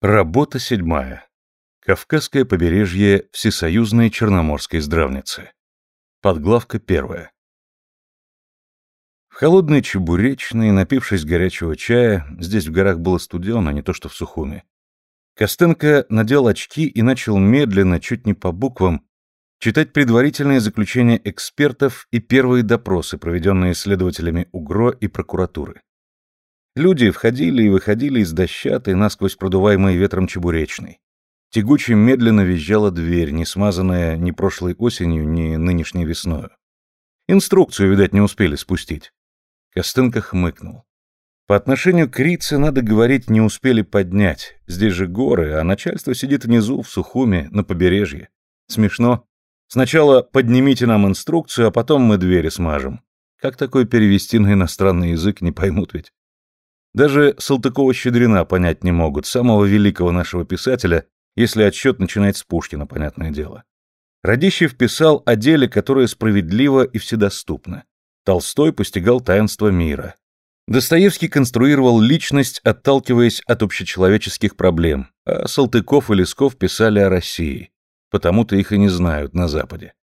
Работа седьмая. Кавказское побережье Всесоюзной Черноморской здравницы. Подглавка первая. В холодной чебуречной, напившись горячего чая, здесь в горах было студено, не то что в Сухуме, Костенко надел очки и начал медленно, чуть не по буквам, читать предварительные заключения экспертов и первые допросы, проведенные следователями УГРО и прокуратуры. Люди входили и выходили из дощатой, насквозь продуваемой ветром чебуречной. Тягуче медленно визжала дверь, не смазанная ни прошлой осенью, ни нынешней весною. Инструкцию, видать, не успели спустить. Костынка хмыкнул. По отношению к Рице надо говорить, не успели поднять. Здесь же горы, а начальство сидит внизу, в Сухуме, на побережье. Смешно. Сначала поднимите нам инструкцию, а потом мы двери смажем. Как такое перевести на иностранный язык, не поймут ведь. Даже Салтыкова-Щедрина понять не могут, самого великого нашего писателя, если отсчет начинать с Пушкина, понятное дело. Радищев писал о деле, которое справедливо и вседоступно. Толстой постигал таинство мира. Достоевский конструировал личность, отталкиваясь от общечеловеческих проблем, а Салтыков и Лесков писали о России. Потому-то их и не знают на Западе.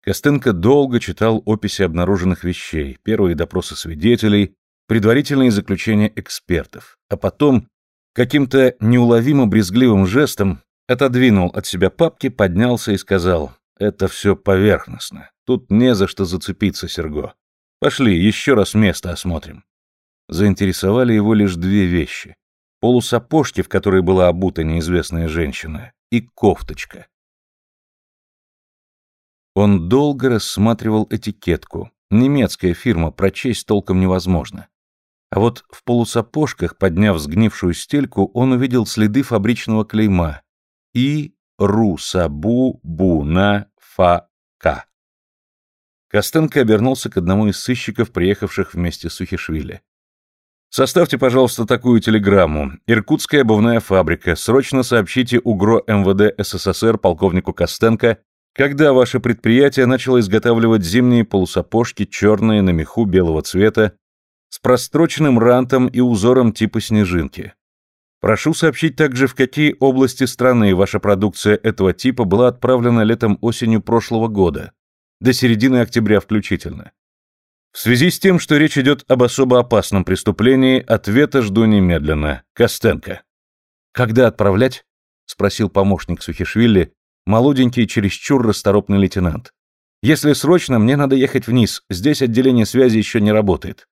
Костенко долго читал описи обнаруженных вещей, первые допросы свидетелей, предварительные заключения экспертов, а потом каким-то неуловимо брезгливым жестом отодвинул от себя папки, поднялся и сказал, «Это все поверхностно. Тут не за что зацепиться, Серго. Пошли, еще раз место осмотрим». Заинтересовали его лишь две вещи. Полусапожки, в которые была обута неизвестная женщина, и кофточка. Он долго рассматривал этикетку. Немецкая фирма, прочесть толком невозможно. А вот в полусапожках, подняв сгнившую стельку, он увидел следы фабричного клейма и ру сабу бу на фа ка. Костенко обернулся к одному из сыщиков, приехавших вместе с Ухишвили. «Составьте, пожалуйста, такую телеграмму. Иркутская обувная фабрика. Срочно сообщите УГРО МВД СССР полковнику Костенко, когда ваше предприятие начало изготавливать зимние полусапожки черные на меху белого цвета с простроченным рантом и узором типа снежинки. Прошу сообщить также, в какие области страны ваша продукция этого типа была отправлена летом-осенью прошлого года, до середины октября включительно. В связи с тем, что речь идет об особо опасном преступлении, ответа жду немедленно. Костенко. «Когда отправлять?» — спросил помощник Сухишвили, молоденький, чересчур расторопный лейтенант. «Если срочно, мне надо ехать вниз, здесь отделение связи еще не работает».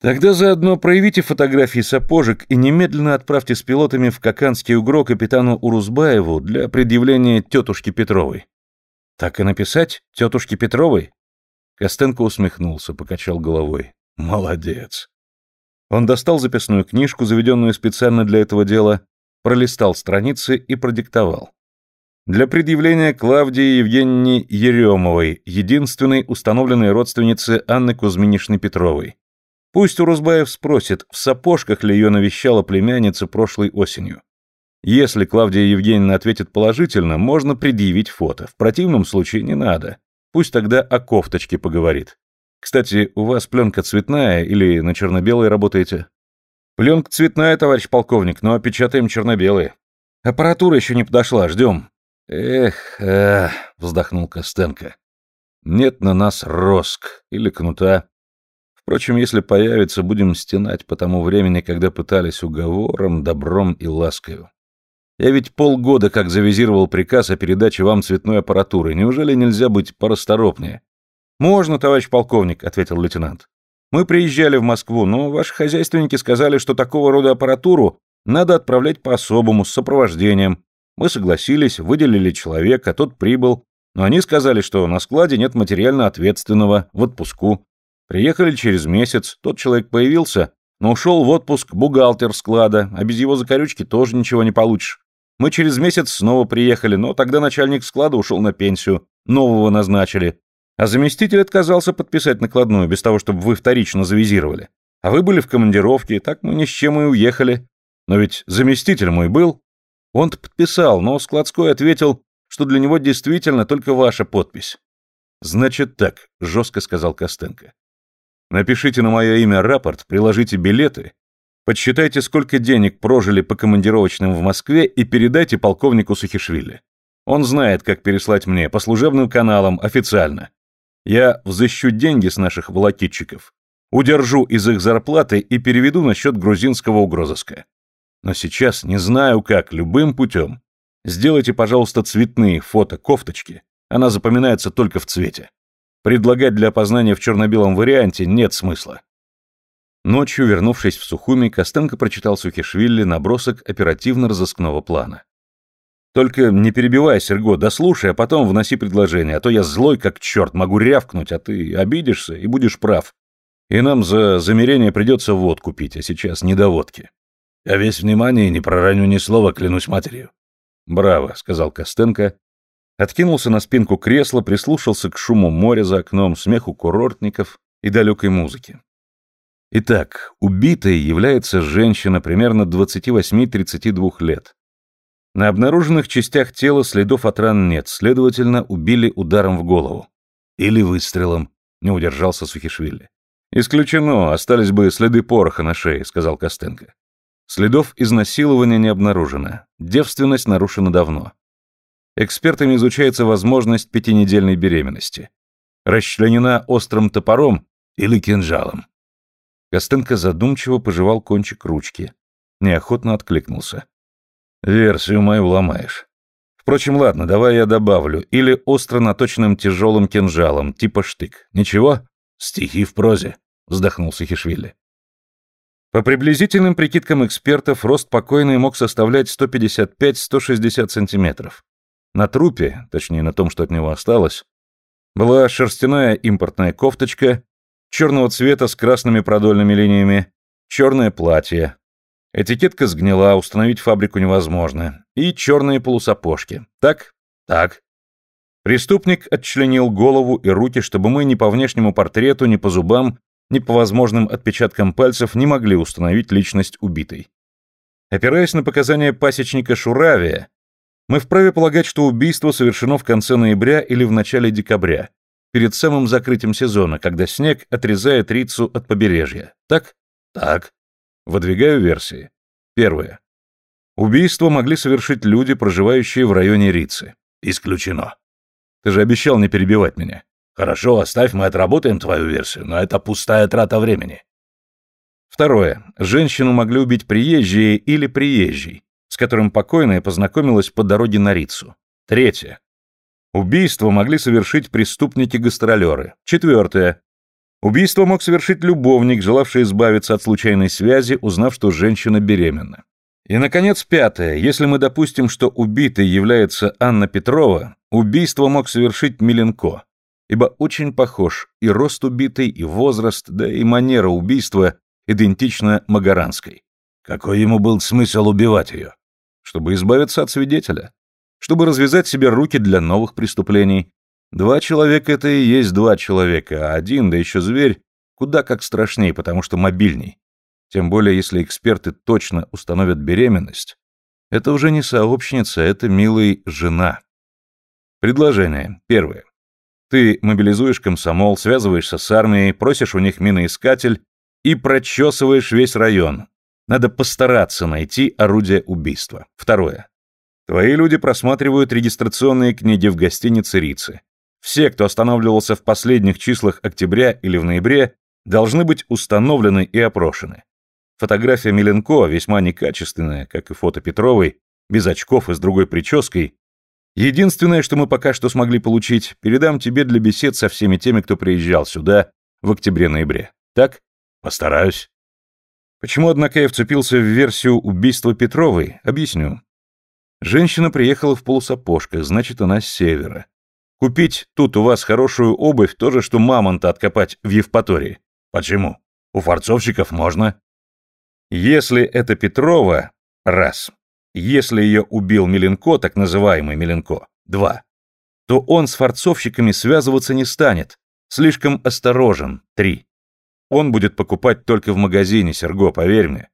Тогда заодно проявите фотографии сапожек и немедленно отправьте с пилотами в Каканский угро капитану Урузбаеву для предъявления тетушки Петровой. Так и написать тетушке Петровой? Костенко усмехнулся, покачал головой. Молодец. Он достал записную книжку, заведенную специально для этого дела, пролистал страницы и продиктовал. Для предъявления Клавдии Евгеньевне Еремовой, единственной установленной родственницы Анны Кузьминишны Петровой, Пусть Урузбаев спросит, в сапожках ли ее навещала племянница прошлой осенью. Если Клавдия Евгеньевна ответит положительно, можно предъявить фото. В противном случае не надо. Пусть тогда о кофточке поговорит. Кстати, у вас пленка цветная или на черно-белой работаете? Пленка цветная, товарищ полковник, но печатаем черно-белые. Аппаратура еще не подошла, ждем. Эх, эх, вздохнул Костенко. Нет на нас роск или кнута. Впрочем, если появится, будем стенать по тому времени, когда пытались уговором, добром и ласкою. Я ведь полгода как завизировал приказ о передаче вам цветной аппаратуры. Неужели нельзя быть порасторопнее? Можно, товарищ полковник, ответил лейтенант. Мы приезжали в Москву, но ваши хозяйственники сказали, что такого рода аппаратуру надо отправлять по-особому, с сопровождением. Мы согласились, выделили человека, тот прибыл, но они сказали, что на складе нет материально ответственного, в отпуску. Приехали через месяц, тот человек появился, но ушел в отпуск бухгалтер склада, а без его закорючки тоже ничего не получишь. Мы через месяц снова приехали, но тогда начальник склада ушел на пенсию, нового назначили. А заместитель отказался подписать накладную, без того, чтобы вы вторично завизировали. А вы были в командировке, так мы ни с чем и уехали. Но ведь заместитель мой был. Он-то подписал, но складской ответил, что для него действительно только ваша подпись. «Значит так», — жестко сказал Костенко. Напишите на мое имя рапорт, приложите билеты. Подсчитайте, сколько денег прожили по командировочным в Москве и передайте полковнику Сухишвили. Он знает, как переслать мне, по служебным каналам, официально. Я взыщу деньги с наших волокитчиков, удержу из их зарплаты и переведу на счет грузинского угрозыска. Но сейчас не знаю как, любым путем. Сделайте, пожалуйста, цветные фото-кофточки. Она запоминается только в цвете. Предлагать для опознания в черно-белом варианте нет смысла. Ночью, вернувшись в Сухуми, Костенко прочитал Сухишвили набросок оперативно-розыскного плана. «Только не перебивай, Серго, дослушай, а потом вноси предложение, а то я злой как черт, могу рявкнуть, а ты обидишься и будешь прав. И нам за замерение придется водку пить, а сейчас не до водки». «Я весь внимание и не пророню ни слова, клянусь матерью». «Браво», — сказал Костенко, откинулся на спинку кресла, прислушался к шуму моря за окном, смеху курортников и далекой музыки. Итак, убитой является женщина примерно 28-32 лет. На обнаруженных частях тела следов от ран нет, следовательно, убили ударом в голову. Или выстрелом, не удержался Сухишвили. «Исключено, остались бы следы пороха на шее», — сказал Костенко. Следов изнасилования не обнаружено, девственность нарушена давно. Экспертами изучается возможность пятинедельной беременности. Расчленена острым топором или кинжалом. Костенко задумчиво пожевал кончик ручки. Неохотно откликнулся. «Версию мою ломаешь. Впрочем, ладно, давай я добавлю. Или остро наточенным тяжелым кинжалом, типа штык. Ничего? Стихи в прозе», — вздохнул Сахишвили. По приблизительным прикидкам экспертов, рост покойной мог составлять 155-160 сантиметров. На трупе, точнее на том, что от него осталось, была шерстяная импортная кофточка, черного цвета с красными продольными линиями, черное платье. Этикетка сгнила, установить фабрику невозможно. И черные полусапожки. Так? Так. Преступник отчленил голову и руки, чтобы мы ни по внешнему портрету, ни по зубам, ни по возможным отпечаткам пальцев не могли установить личность убитой. Опираясь на показания пасечника Шуравия, мы вправе полагать, что убийство совершено в конце ноября или в начале декабря, перед самым закрытием сезона, когда снег отрезает Рицу от побережья. Так? Так. Выдвигаю версии. Первое. Убийство могли совершить люди, проживающие в районе Рицы. Исключено. Ты же обещал не перебивать меня. Хорошо, оставь, мы отработаем твою версию, но это пустая трата времени. Второе. Женщину могли убить приезжие или приезжий, с которым покойная познакомилась по дороге на Рицу. Третье. Убийство могли совершить преступники-гастролеры. Четвертое. Убийство мог совершить любовник, желавший избавиться от случайной связи, узнав, что женщина беременна. И, наконец, пятое. Если мы допустим, что убитой является Анна Петрова, убийство мог совершить Миленко, ибо очень похож и рост убитой, и возраст, да и манера убийства идентична Магаранской. Какой ему был смысл убивать ее? Чтобы избавиться от свидетеля чтобы развязать себе руки для новых преступлений. Два человека — это и есть два человека, а один, да еще зверь, куда как страшнее, потому что мобильней. Тем более, если эксперты точно установят беременность. Это уже не сообщница, это, милый, жена. Предложение. Первое. Ты мобилизуешь комсомол, связываешься с армией, просишь у них миноискатель и прочесываешь весь район. Надо постараться найти орудие убийства. Второе. Твои люди просматривают регистрационные книги в гостинице Рицы. Все, кто останавливался в последних числах октября или в ноябре, должны быть установлены и опрошены. Фотография Миленко, весьма некачественная, как и фото Петровой, без очков и с другой прической. Единственное, что мы пока что смогли получить, передам тебе для бесед со всеми теми, кто приезжал сюда в октябре-ноябре. Так? Постараюсь. Почему, однако, я вцепился в версию убийства Петровой, объясню. Женщина приехала в полусапожках, значит, она с севера. Купить тут у вас хорошую обувь тоже, что мамонта откопать в Евпатории. Почему? У форцовщиков можно. Если это Петрова, раз. Если ее убил Миленко, так называемый Миленко, два. То он с форцовщиками связываться не станет. Слишком осторожен, три. Он будет покупать только в магазине, Серго, поверь мне.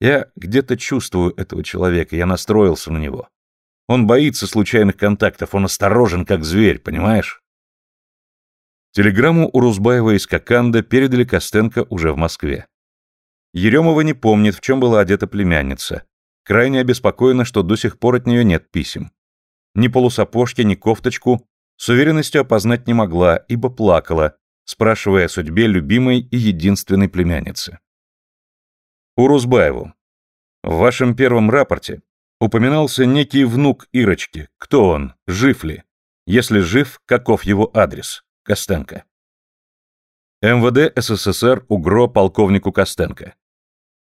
Я где-то чувствую этого человека, я настроился на него. Он боится случайных контактов, он осторожен, как зверь, понимаешь? Телеграмму Урузбаева из Коканда передали Костенко уже в Москве. Еремова не помнит, в чем была одета племянница. Крайне обеспокоена, что до сих пор от нее нет писем. Ни полусапожки, ни кофточку с уверенностью опознать не могла, ибо плакала, спрашивая о судьбе любимой и единственной племянницы. Урузбаеву. В вашем первом рапорте упоминался некий внук Ирочки. Кто он? Жив ли? Если жив, каков его адрес? Костенко. МВД СССР УГРО полковнику Костенко.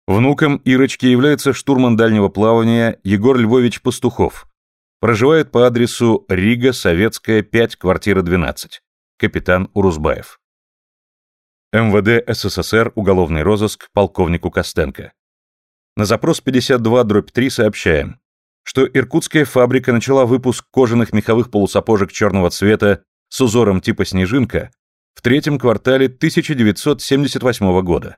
Внуком Ирочки является штурман дальнего плавания Егор Львович Пастухов. Проживает по адресу Рига, Советская, 5, квартира 12. Капитан Урузбаев. МВД СССР, уголовный розыск, полковнику Костенко. На запрос 52-3 сообщаем, что иркутская фабрика начала выпуск кожаных меховых полусапожек черного цвета с узором типа снежинка в третьем квартале 1978 года.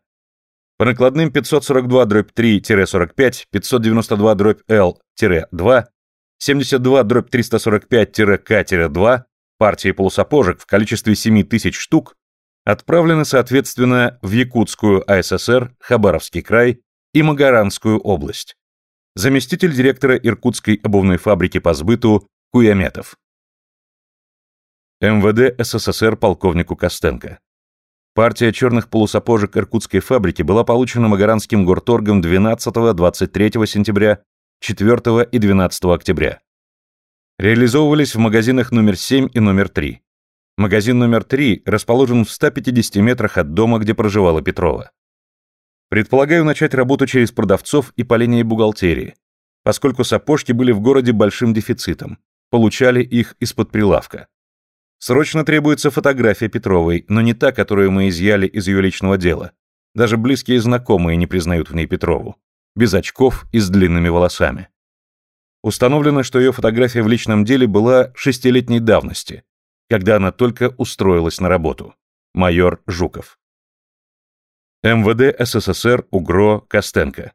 По накладным 542-3-45, 592-L-2, 72-345-К-2 партии полусапожек в количестве 7 тысяч штук отправлены, соответственно, в Якутскую АССР, Хабаровский край и Магаранскую область. Заместитель директора Иркутской обувной фабрики по сбыту Куяметов. МВД СССР полковнику Костенко. Партия черных полусапожек Иркутской фабрики была получена Магаранским горторгом 12-23 сентября, 4 и 12 октября. Реализовывались в магазинах номер 7 и номер 3. Магазин номер 3 расположен в 150 метрах от дома, где проживала Петрова. Предполагаю начать работу через продавцов и по линии бухгалтерии, поскольку сапожки были в городе большим дефицитом, получали их из-под прилавка. Срочно требуется фотография Петровой, но не та, которую мы изъяли из ее личного дела. Даже близкие знакомые не признают в ней Петрову. Без очков и с длинными волосами. Установлено, что ее фотография в личном деле была шестилетней давности, когда она только устроилась на работу. Майор Жуков. МВД СССР УГРО Костенко.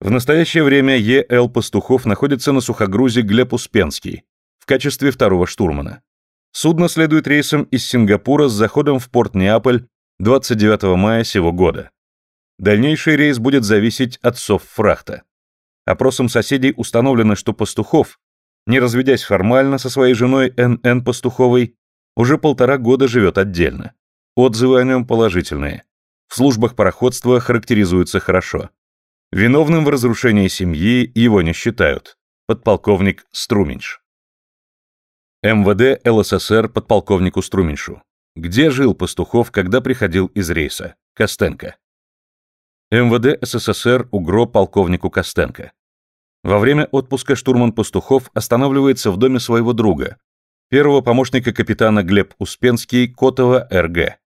В настоящее время Е.Л. Пастухов находится на сухогрузе Глеб Успенский в качестве второго штурмана. Судно следует рейсом из Сингапура с заходом в порт Неаполь 29 мая сего года. Дальнейший рейс будет зависеть от совфрахта. Опросом соседей установлено, что Пастухов не разведясь формально со своей женой Н.Н. Пастуховой, уже полтора года живет отдельно. Отзывы о нем положительные. В службах пароходства характеризуется хорошо. Виновным в разрушении семьи его не считают. Подполковник Струменьш. МВД ЛССР подполковнику Струменьшу. Где жил Пастухов, когда приходил из рейса? Костенко. МВД СССР УГРО полковнику Костенко. Во время отпуска штурман Пастухов останавливается в доме своего друга, первого помощника капитана Глеб Успенский Котова РГ.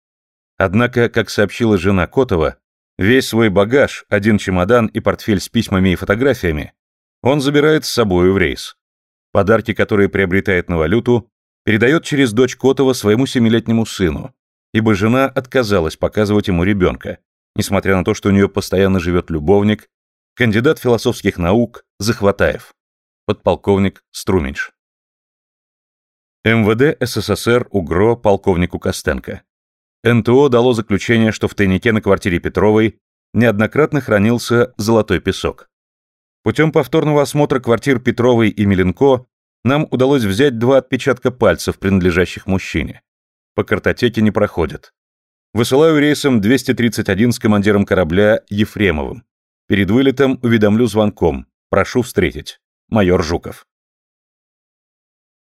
Однако, как сообщила жена Котова, весь свой багаж, один чемодан и портфель с письмами и фотографиями, он забирает с собой в рейс. Подарки, которые приобретает на валюту, передает через дочь Котова своему семилетнему сыну, ибо жена отказалась показывать ему ребенка, несмотря на то, что у нее постоянно живет любовник, Кандидат философских наук Захватаев. Подполковник Струменьш. МВД СССР УГРО полковнику Костенко. НТО дало заключение, что в тайнике на квартире Петровой неоднократно хранился золотой песок. Путем повторного осмотра квартир Петровой и Миленко нам удалось взять два отпечатка пальцев, принадлежащих мужчине. По картотеке не проходят. Высылаю рейсом 231 с командиром корабля Ефремовым. Перед вылетом уведомлю звонком. Прошу встретить. Майор Жуков.